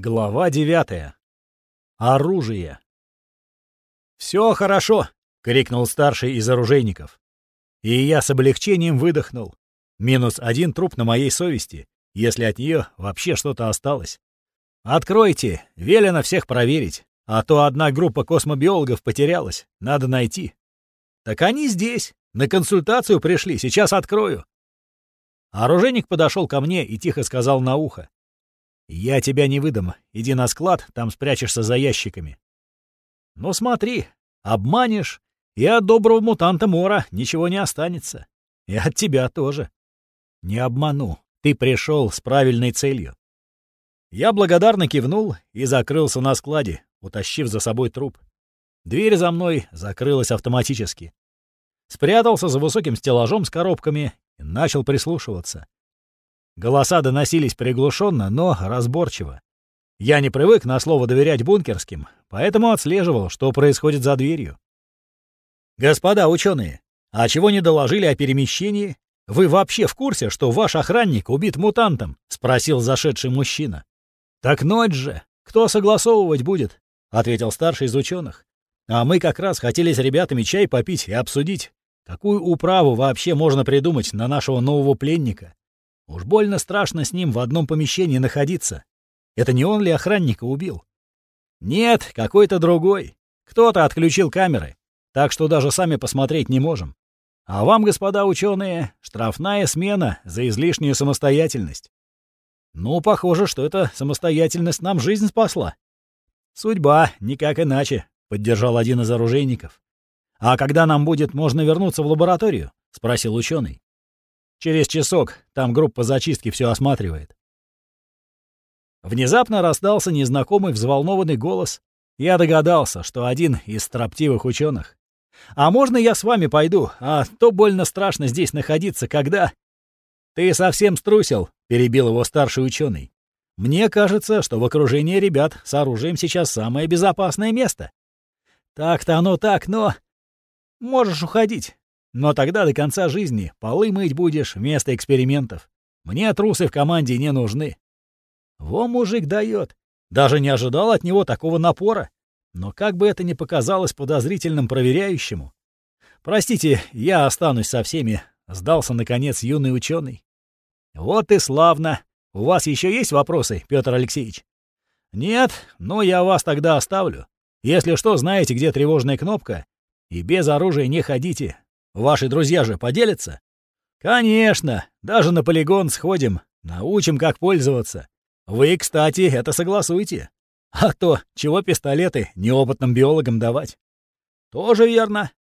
Глава девятая. Оружие. «Все хорошо!» — крикнул старший из оружейников. И я с облегчением выдохнул. Минус один труп на моей совести, если от нее вообще что-то осталось. «Откройте! Велено всех проверить, а то одна группа космобиологов потерялась, надо найти». «Так они здесь, на консультацию пришли, сейчас открою». Оружейник подошел ко мне и тихо сказал на ухо. «Я тебя не выдам. Иди на склад, там спрячешься за ящиками». «Ну смотри, обманешь, и от доброго мутанта Мора ничего не останется. И от тебя тоже. Не обману. Ты пришел с правильной целью». Я благодарно кивнул и закрылся на складе, утащив за собой труп. Дверь за мной закрылась автоматически. Спрятался за высоким стеллажом с коробками и начал прислушиваться. Голоса доносились приглушенно, но разборчиво. Я не привык на слово доверять бункерским, поэтому отслеживал, что происходит за дверью. «Господа ученые, а чего не доложили о перемещении? Вы вообще в курсе, что ваш охранник убит мутантом?» — спросил зашедший мужчина. «Так ночь же! Кто согласовывать будет?» — ответил старший из ученых. «А мы как раз хотели с ребятами чай попить и обсудить, какую управу вообще можно придумать на нашего нового пленника. Уж больно страшно с ним в одном помещении находиться. Это не он ли охранника убил? Нет, какой-то другой. Кто-то отключил камеры, так что даже сами посмотреть не можем. А вам, господа ученые, штрафная смена за излишнюю самостоятельность. Ну, похоже, что эта самостоятельность нам жизнь спасла. Судьба, никак иначе, — поддержал один из оружейников. «А когда нам будет можно вернуться в лабораторию?» — спросил ученый. Через часок там группа зачистки все осматривает. Внезапно раздался незнакомый взволнованный голос. Я догадался, что один из строптивых ученых. «А можно я с вами пойду? А то больно страшно здесь находиться, когда...» «Ты совсем струсил», — перебил его старший ученый. «Мне кажется, что в окружении ребят с оружием сейчас самое безопасное место». «Так-то оно так, но...» «Можешь уходить. Но тогда до конца жизни полы мыть будешь вместо экспериментов. Мне трусы в команде не нужны. Во мужик дает. Даже не ожидал от него такого напора. Но как бы это ни показалось подозрительным проверяющему. Простите, я останусь со всеми, сдался наконец юный ученый. Вот и славно. У вас еще есть вопросы, Петр Алексеевич? Нет, но я вас тогда оставлю. Если что, знаете, где тревожная кнопка. И без оружия не ходите, Ваши друзья же поделятся? Конечно, даже на полигон сходим, научим, как пользоваться. Вы, кстати, это согласуйте. А то, чего пистолеты неопытным биологам давать? Тоже верно.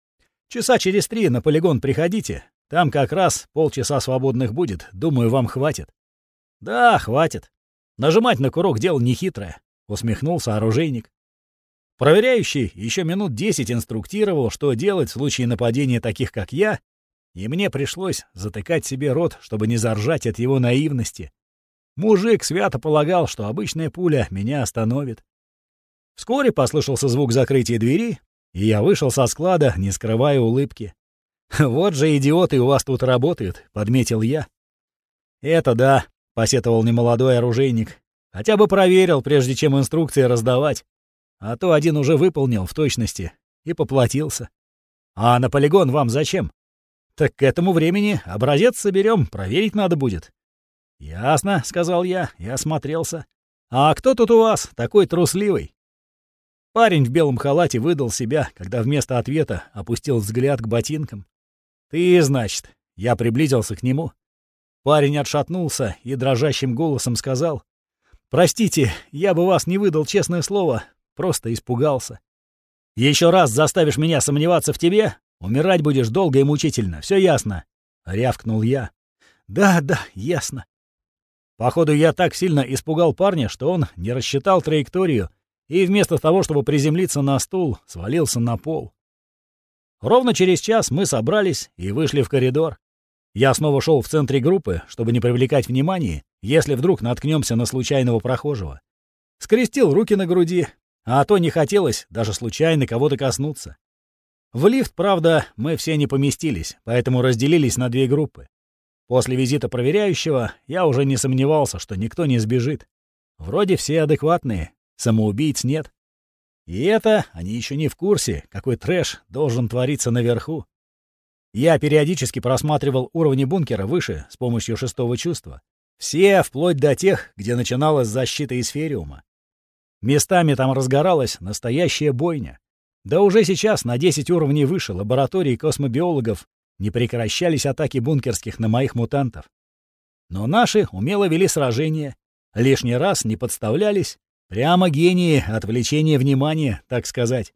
Часа через три на полигон приходите. Там как раз полчаса свободных будет. Думаю, вам хватит. Да, хватит. Нажимать на курок дело нехитрое, усмехнулся оружейник. Проверяющий еще минут десять инструктировал, что делать в случае нападения таких, как я, и мне пришлось затыкать себе рот, чтобы не заржать от его наивности. Мужик свято полагал, что обычная пуля меня остановит. Вскоре послышался звук закрытия двери, и я вышел со склада, не скрывая улыбки. «Вот же идиоты у вас тут работают», — подметил я. «Это да», — посетовал немолодой оружейник. «Хотя бы проверил, прежде чем инструкции раздавать. А то один уже выполнил в точности и поплатился. А на полигон вам зачем? Так к этому времени образец соберем, проверить надо будет. Ясно, сказал я и осмотрелся. А кто тут у вас такой трусливый? Парень в белом халате выдал себя, когда вместо ответа опустил взгляд к ботинкам. «Ты, значит?» Я приблизился к нему. Парень отшатнулся и дрожащим голосом сказал. «Простите, я бы вас не выдал, честное слово. Просто испугался. Еще раз заставишь меня сомневаться в тебе, умирать будешь долго и мучительно. Все ясно?» — рявкнул я. «Да, да, ясно». Походу, я так сильно испугал парня, что он не рассчитал траекторию и вместо того, чтобы приземлиться на стул, свалился на пол. Ровно через час мы собрались и вышли в коридор. Я снова шел в центре группы, чтобы не привлекать внимания, если вдруг наткнемся на случайного прохожего. Скрестил руки на груди, а то не хотелось даже случайно кого-то коснуться. В лифт, правда, мы все не поместились, поэтому разделились на две группы. После визита проверяющего я уже не сомневался, что никто не сбежит. Вроде все адекватные, самоубийц нет. И это они еще не в курсе, какой трэш должен твориться наверху. Я периодически просматривал уровни бункера выше с помощью шестого чувства. Все, вплоть до тех, где начиналась защита эсфериума. Местами там разгоралась настоящая бойня. Да уже сейчас на 10 уровней выше лабораторий космобиологов не прекращались атаки бункерских на моих мутантов. Но наши умело вели сражения, лишний раз не подставлялись, прямо гении отвлечения внимания, так сказать.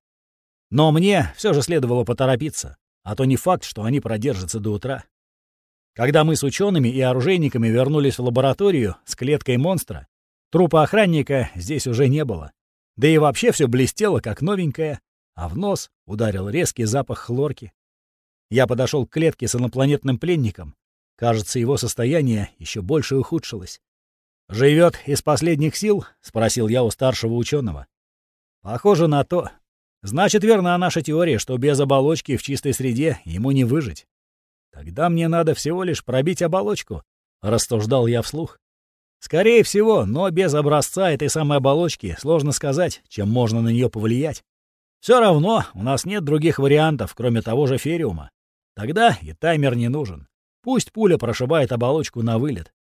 Но мне все же следовало поторопиться, а то не факт, что они продержатся до утра. Когда мы с учеными и оружейниками вернулись в лабораторию с клеткой монстра, трупа охранника здесь уже не было. Да и вообще все блестело, как новенькое, а в нос ударил резкий запах хлорки. Я подошел к клетке с инопланетным пленником. Кажется, его состояние еще больше ухудшилось. «Живет из последних сил?» — спросил я у старшего ученого. «Похоже на то. Значит, верна наша теория, что без оболочки в чистой среде ему не выжить. Тогда мне надо всего лишь пробить оболочку», — рассуждал я вслух. «Скорее всего, но без образца этой самой оболочки сложно сказать, чем можно на нее повлиять. Все равно у нас нет других вариантов, кроме того же фериума. Тогда и таймер не нужен. Пусть пуля прошибает оболочку на вылет.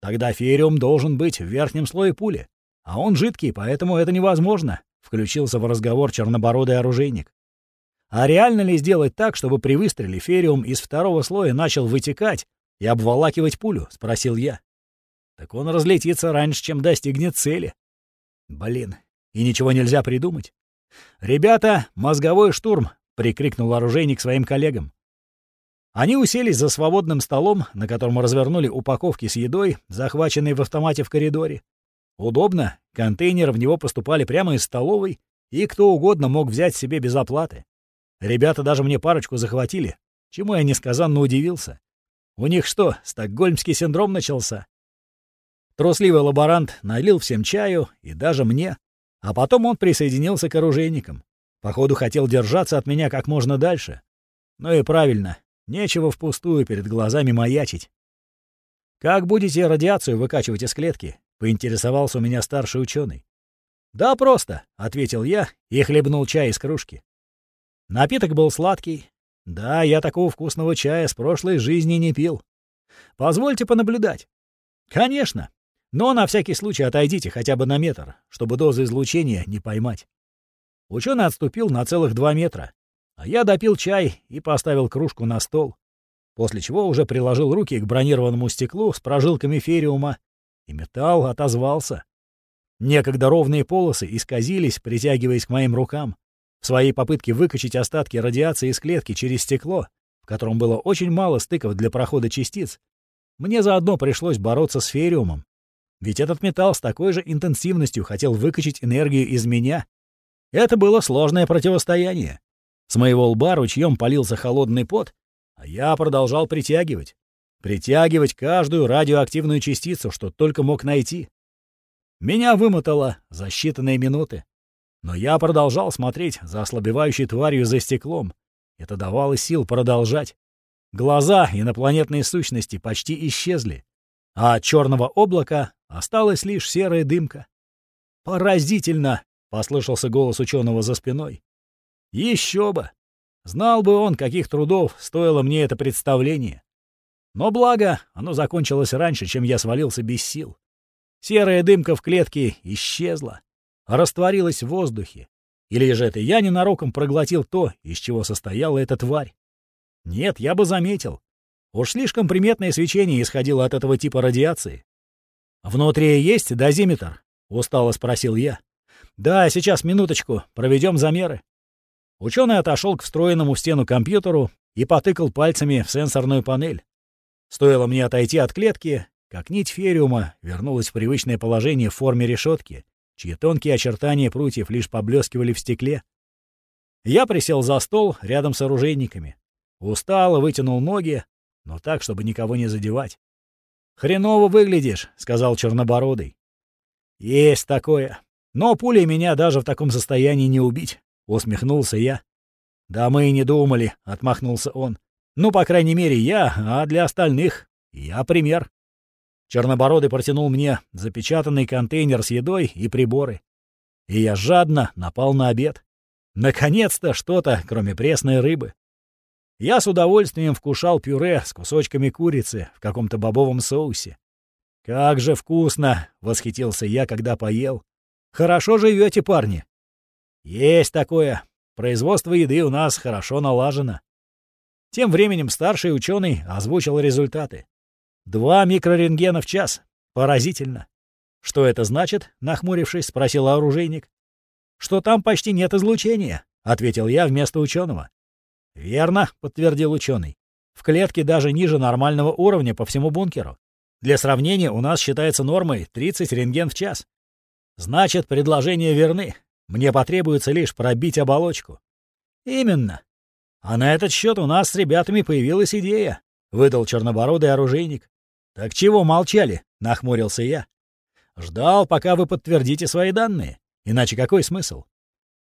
Тогда фериум должен быть в верхнем слое пули. А он жидкий, поэтому это невозможно», — включился в разговор чернобородый оружейник. «А реально ли сделать так, чтобы при выстреле фериум из второго слоя начал вытекать и обволакивать пулю?» — спросил я. «Так он разлетится раньше, чем достигнет цели». «Блин, и ничего нельзя придумать». «Ребята, мозговой штурм!» — прикрикнул оружейник своим коллегам. Они уселись за свободным столом, на котором развернули упаковки с едой, захваченные в автомате в коридоре. Удобно, контейнеры в него поступали прямо из столовой, и кто угодно мог взять себе без оплаты. Ребята даже мне парочку захватили, чему я несказанно удивился. У них что, стокгольмский синдром начался? Трусливый лаборант налил всем чаю, и даже мне. А потом он присоединился к оружейникам. Походу, хотел держаться от меня как можно дальше. Ну и правильно, Нечего впустую перед глазами маячить. «Как будете радиацию выкачивать из клетки?» — поинтересовался у меня старший ученый. «Да, просто», — ответил я и хлебнул чай из кружки. Напиток был сладкий. Да, я такого вкусного чая с прошлой жизни не пил. Позвольте понаблюдать. Конечно. Но на всякий случай отойдите хотя бы на метр, чтобы дозу излучения не поймать. Ученый отступил на целых два метра, а я допил чай и поставил кружку на стол, после чего уже приложил руки к бронированному стеклу с прожилками фериума, и металл отозвался. Некогда ровные полосы исказились, притягиваясь к моим рукам, в своей попытке выкачать остатки радиации из клетки через стекло, в котором было очень мало стыков для прохода частиц. Мне заодно пришлось бороться с фериумом. Ведь этот металл с такой же интенсивностью хотел выкачать энергию из меня. Это было сложное противостояние. С моего лба ручьем полился холодный пот, а я продолжал притягивать. Притягивать каждую радиоактивную частицу, что только мог найти. Меня вымотало за считанные минуты. Но я продолжал смотреть за ослабевающей тварью за стеклом. Это давало сил продолжать. Глаза инопланетной сущности почти исчезли, а от черного облака осталась лишь серая дымка. «Поразительно!» — послышался голос ученого за спиной. Еще бы! Знал бы он, каких трудов стоило мне это представление. Но благо, оно закончилось раньше, чем я свалился без сил. Серая дымка в клетке исчезла, растворилась в воздухе. Или же это я ненароком проглотил то, из чего состояла эта тварь? Нет, я бы заметил. Уж слишком приметное свечение исходило от этого типа радиации. «Внутри есть дозиметр?» — устало спросил я. «Да, сейчас, минуточку, проведем замеры». Ученый отошел к встроенному в стену компьютеру и потыкал пальцами в сенсорную панель. Стоило мне отойти от клетки, как нить фериума вернулась в привычное положение в форме решетки, чьи тонкие очертания прутьев лишь поблескивали в стекле. Я присел за стол рядом с оружейниками. Устало вытянул ноги, но так, чтобы никого не задевать. «Хреново выглядишь», — сказал Чернобородый. «Есть такое. Но пулей меня даже в таком состоянии не убить. Усмехнулся я. «Да мы и не думали», — отмахнулся он. «Ну, по крайней мере, я, а для остальных я пример». Чернобородый протянул мне запечатанный контейнер с едой и приборы. И я жадно напал на обед. Наконец-то что-то, кроме пресной рыбы. Я с удовольствием вкушал пюре с кусочками курицы в каком-то бобовом соусе. «Как же вкусно!» — восхитился я, когда поел. «Хорошо живете, парни!» «Есть такое. Производство еды у нас хорошо налажено». Тем временем старший ученый озвучил результаты. Два микрорентгена в час. Поразительно. «Что это значит?» — нахмурившись, спросил оружейник. «Что там почти нет излучения», — ответил я вместо ученого. «Верно», — подтвердил ученый. «В клетке даже ниже нормального уровня по всему бункеру. Для сравнения у нас считается нормой 30 рентген в час. Значит, предложения верны. Мне потребуется лишь пробить оболочку». «Именно. А на этот счет у нас с ребятами появилась идея», — выдал чернобородый оружейник. «Так чего молчали?» — нахмурился я. «Ждал, пока вы подтвердите свои данные. Иначе какой смысл?»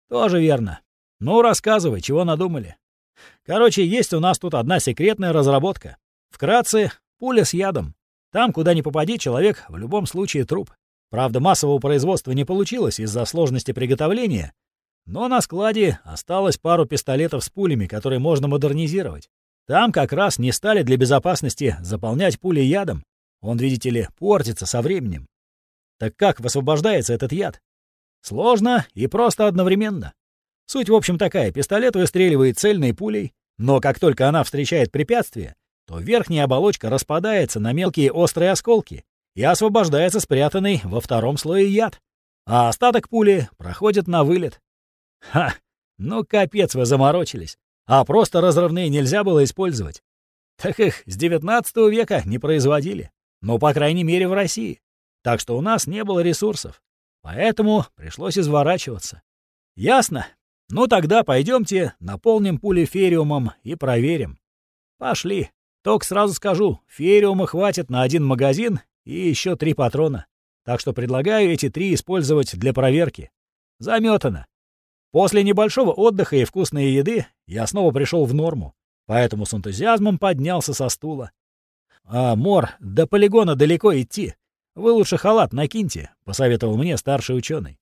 «Тоже верно. Ну, рассказывай, чего надумали. Короче, есть у нас тут одна секретная разработка. Вкратце, пуля с ядом. Там, куда ни попади, человек в любом случае труп. Правда, массового производства не получилось из-за сложности приготовления, но на складе осталось пару пистолетов с пулями, которые можно модернизировать. Там как раз не стали для безопасности заполнять пули ядом. Он, видите ли, портится со временем. Так как высвобождается этот яд? Сложно и просто одновременно. Суть, в общем, такая. Пистолет выстреливает цельной пулей, но как только она встречает препятствие, то верхняя оболочка распадается на мелкие острые осколки и освобождается спрятанный во втором слое яд. А остаток пули проходит на вылет. Ха! Ну, капец вы заморочились а просто разрывные нельзя было использовать. Так их с 19 века не производили. Ну, по крайней мере, в России. Так что у нас не было ресурсов. Поэтому пришлось изворачиваться. Ясно? Ну тогда пойдемте, наполним пули фериумом и проверим. Пошли. Только сразу скажу, фериума хватит на один магазин и еще три патрона. Так что предлагаю эти три использовать для проверки. Заметано. После небольшого отдыха и вкусной еды я снова пришел в норму, поэтому с энтузиазмом поднялся со стула. «А, Мор, до полигона далеко идти. Вы лучше халат накиньте», — посоветовал мне старший ученый.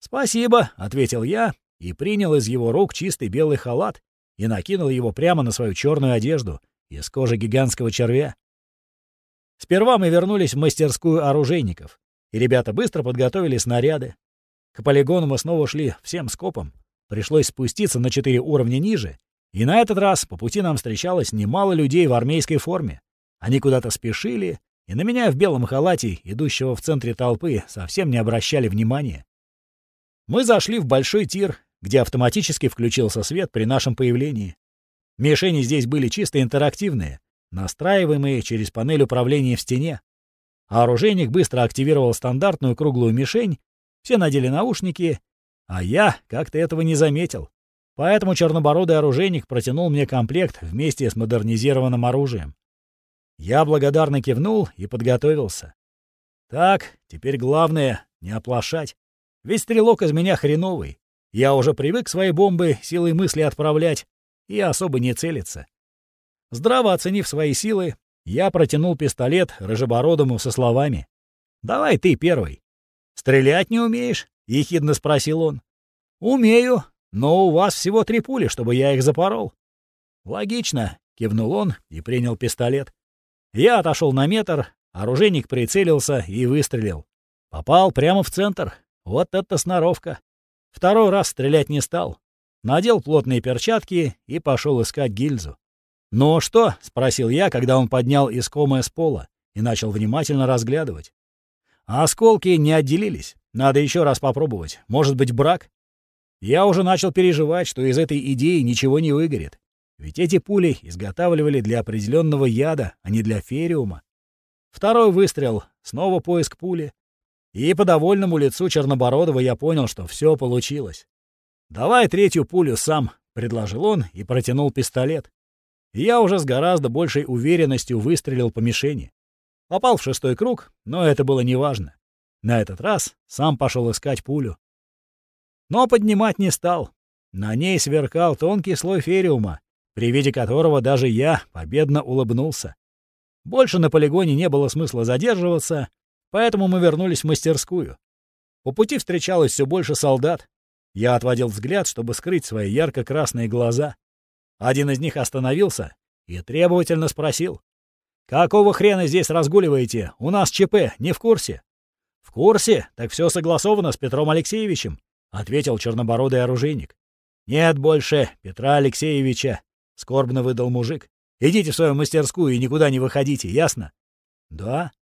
«Спасибо», — ответил я и принял из его рук чистый белый халат и накинул его прямо на свою черную одежду из кожи гигантского червя. Сперва мы вернулись в мастерскую оружейников, и ребята быстро подготовили снаряды, к полигону мы снова шли всем скопом. Пришлось спуститься на четыре уровня ниже, и на этот раз по пути нам встречалось немало людей в армейской форме. Они куда-то спешили, и на меня в белом халате, идущего в центре толпы, совсем не обращали внимания. Мы зашли в большой тир, где автоматически включился свет при нашем появлении. Мишени здесь были чисто интерактивные, настраиваемые через панель управления в стене. А оружейник быстро активировал стандартную круглую мишень все надели наушники, а я как-то этого не заметил. Поэтому чернобородый оружейник протянул мне комплект вместе с модернизированным оружием. Я благодарно кивнул и подготовился. Так, теперь главное — не оплошать. Ведь стрелок из меня хреновый. Я уже привык свои бомбы силой мысли отправлять и особо не целиться. Здраво оценив свои силы, я протянул пистолет рыжебородому со словами. «Давай ты первый». «Стрелять не умеешь?» — ехидно спросил он. «Умею, но у вас всего три пули, чтобы я их запорол». «Логично», — кивнул он и принял пистолет. Я отошел на метр, оружейник прицелился и выстрелил. Попал прямо в центр. Вот это сноровка. Второй раз стрелять не стал. Надел плотные перчатки и пошел искать гильзу. «Ну что?» — спросил я, когда он поднял искомое с пола и начал внимательно разглядывать. Осколки не отделились. Надо еще раз попробовать. Может быть, брак? Я уже начал переживать, что из этой идеи ничего не выгорит. Ведь эти пули изготавливали для определенного яда, а не для фериума. Второй выстрел, снова поиск пули. И по довольному лицу Чернобородова я понял, что все получилось. «Давай третью пулю сам», — предложил он и протянул пистолет. я уже с гораздо большей уверенностью выстрелил по мишени. Попал в шестой круг, но это было неважно. На этот раз сам пошел искать пулю. Но поднимать не стал. На ней сверкал тонкий слой фериума, при виде которого даже я победно улыбнулся. Больше на полигоне не было смысла задерживаться, поэтому мы вернулись в мастерскую. По пути встречалось все больше солдат. Я отводил взгляд, чтобы скрыть свои ярко-красные глаза. Один из них остановился и требовательно спросил. «Какого хрена здесь разгуливаете? У нас ЧП, не в курсе?» «В курсе? Так все согласовано с Петром Алексеевичем», — ответил чернобородый оружейник. «Нет больше Петра Алексеевича», — скорбно выдал мужик. «Идите в свою мастерскую и никуда не выходите, ясно?» «Да».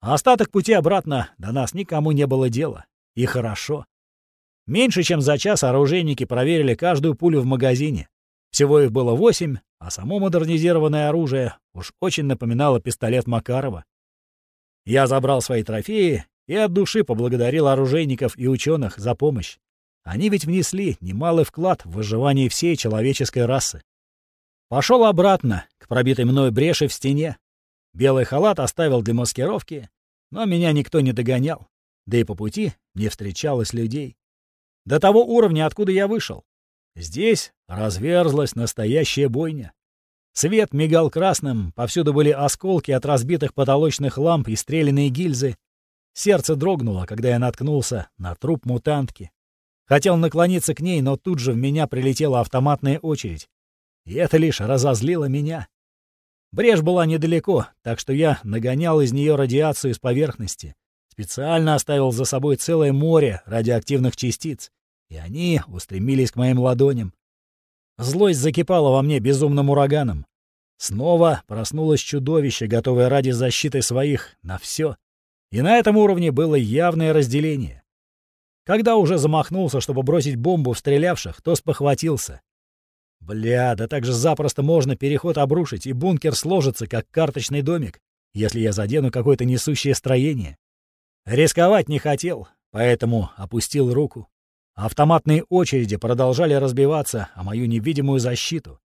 Остаток пути обратно до нас никому не было дела. И хорошо. Меньше чем за час оружейники проверили каждую пулю в магазине. Всего их было восемь, а само модернизированное оружие уж очень напоминало пистолет Макарова. Я забрал свои трофеи и от души поблагодарил оружейников и ученых за помощь. Они ведь внесли немалый вклад в выживание всей человеческой расы. Пошел обратно, к пробитой мной бреши в стене. Белый халат оставил для маскировки, но меня никто не догонял. Да и по пути не встречалось людей. До того уровня, откуда я вышел. Здесь разверзлась настоящая бойня. Свет мигал красным, повсюду были осколки от разбитых потолочных ламп и стрелянные гильзы. Сердце дрогнуло, когда я наткнулся на труп мутантки. Хотел наклониться к ней, но тут же в меня прилетела автоматная очередь. И это лишь разозлило меня. Брешь была недалеко, так что я нагонял из нее радиацию с поверхности. Специально оставил за собой целое море радиоактивных частиц и они устремились к моим ладоням. Злость закипала во мне безумным ураганом. Снова проснулось чудовище, готовое ради защиты своих на все. И на этом уровне было явное разделение. Когда уже замахнулся, чтобы бросить бомбу в стрелявших, то спохватился. Бля, да так же запросто можно переход обрушить, и бункер сложится, как карточный домик, если я задену какое-то несущее строение. Рисковать не хотел, поэтому опустил руку. Автоматные очереди продолжали разбиваться о мою невидимую защиту.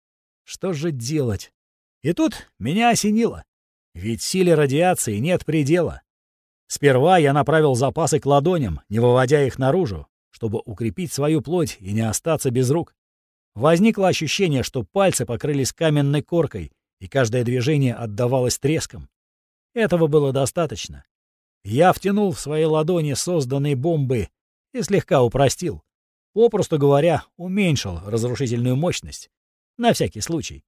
Что же делать? И тут меня осенило. Ведь силе радиации нет предела. Сперва я направил запасы к ладоням, не выводя их наружу, чтобы укрепить свою плоть и не остаться без рук. Возникло ощущение, что пальцы покрылись каменной коркой, и каждое движение отдавалось треском. Этого было достаточно. Я втянул в свои ладони созданные бомбы и слегка упростил. Попросту говоря, уменьшил разрушительную мощность. На всякий случай.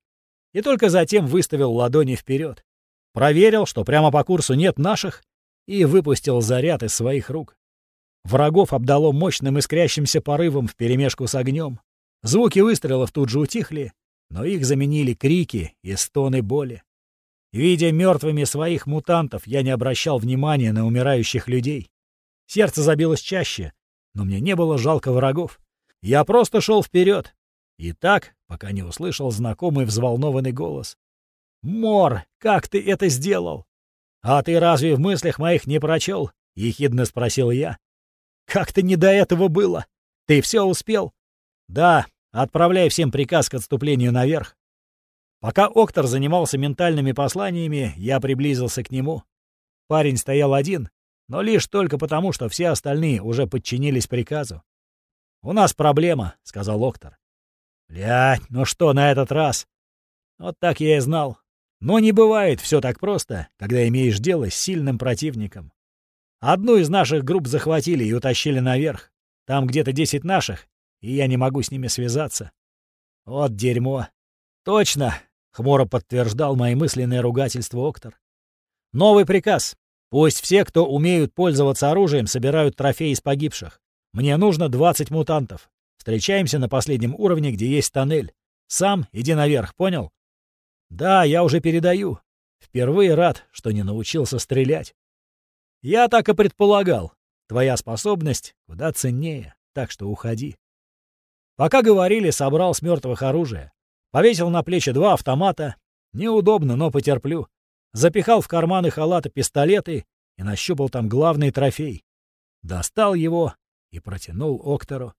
И только затем выставил ладони вперед. Проверил, что прямо по курсу нет наших, и выпустил заряд из своих рук. Врагов обдало мощным искрящимся порывом вперемешку с огнем. Звуки выстрелов тут же утихли, но их заменили крики и стоны боли. Видя мертвыми своих мутантов, я не обращал внимания на умирающих людей. Сердце забилось чаще, но мне не было жалко врагов. Я просто шел вперед. И так, пока не услышал знакомый взволнованный голос. «Мор, как ты это сделал?» «А ты разве в мыслях моих не прочел?» — ехидно спросил я. «Как-то не до этого было. Ты все успел?» «Да, отправляй всем приказ к отступлению наверх». Пока Октор занимался ментальными посланиями, я приблизился к нему. Парень стоял один, но лишь только потому, что все остальные уже подчинились приказу. «У нас проблема», — сказал Октор. «Блядь, ну что на этот раз?» Вот так я и знал. Но не бывает все так просто, когда имеешь дело с сильным противником. Одну из наших групп захватили и утащили наверх. Там где-то десять наших, и я не могу с ними связаться. Вот дерьмо. Точно, — хмуро подтверждал мои мысленные ругательства Октор. Новый приказ. Пусть все, кто умеют пользоваться оружием, собирают трофеи из погибших. Мне нужно 20 мутантов. Встречаемся на последнем уровне, где есть тоннель. Сам иди наверх, понял? Да, я уже передаю. Впервые рад, что не научился стрелять. Я так и предполагал. Твоя способность куда ценнее, так что уходи. Пока говорили, собрал с мертвых оружие. Повесил на плечи два автомата. Неудобно, но потерплю запихал в карманы халата пистолеты и нащупал там главный трофей. Достал его и протянул Октору.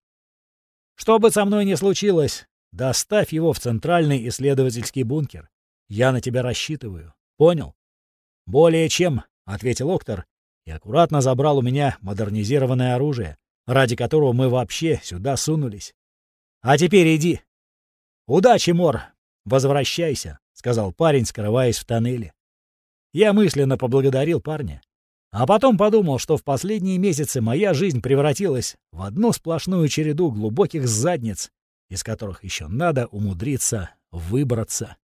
«Что бы со мной ни случилось, доставь его в центральный исследовательский бункер. Я на тебя рассчитываю. Понял?» «Более чем», — ответил Октор и аккуратно забрал у меня модернизированное оружие, ради которого мы вообще сюда сунулись. «А теперь иди». «Удачи, Мор! Возвращайся», — сказал парень, скрываясь в тоннеле. Я мысленно поблагодарил парня. А потом подумал, что в последние месяцы моя жизнь превратилась в одну сплошную череду глубоких задниц, из которых еще надо умудриться выбраться.